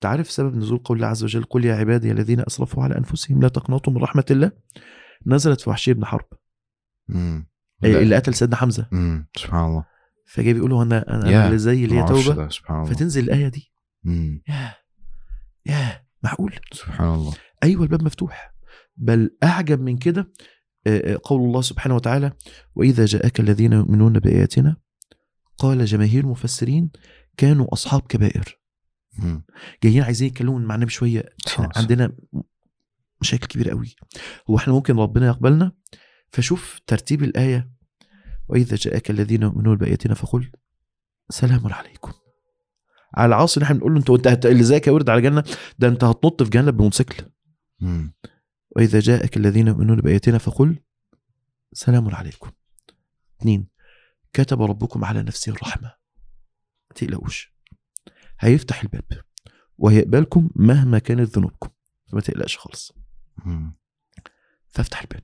تعرف سبب نزول قول الله عز وجل قل يا عبادي الذين أسرفوا على أنفسهم لا تقنطوا من رحمة الله نزلت في وحشي بن حرب. مم. إيه،. اللي قتل سيدنا حمزة. مم. سبحان الله. فجاي بيقولوا أنا أنا يا، اللي زي اللي هي ده، سبحان الله. فتنزل الآية دي. مم. ياه. ياه. معقول؟ سبحان الله. أيوه الباب مفتوح. بل أعجب من كده آه، آه، قول الله سبحانه وتعالى وإذا جاءك الذين يؤمنون بآياتنا قال جماهير المفسرين كانوا أصحاب كبائر. جايين عايزين يتكلموا مع النبي شوية إحنا. عندنا مشاكل كبيرة قوي. هو إحنا ممكن ربنا يقبلنا. فشوف ترتيب الآية. وإذا جاءك الذين يؤمنون بآياتنا فقل سلام عليكم. على العاصي إحنا بنقول له انت وانت هت- اللي زيك يا ورد على جنة ده انت هتنط في جنه بموتوسيكل. مم. وإذا جاءك الذين يؤمنون بآياتنا فقل سلام عليكم. اثنين كتب ربكم على نفسه الرحمة. ما تقلقوش. هيفتح الباب. وهيقبلكم مهما كانت ذنوبكم. فما تقلقش خالص. فافتح الباب.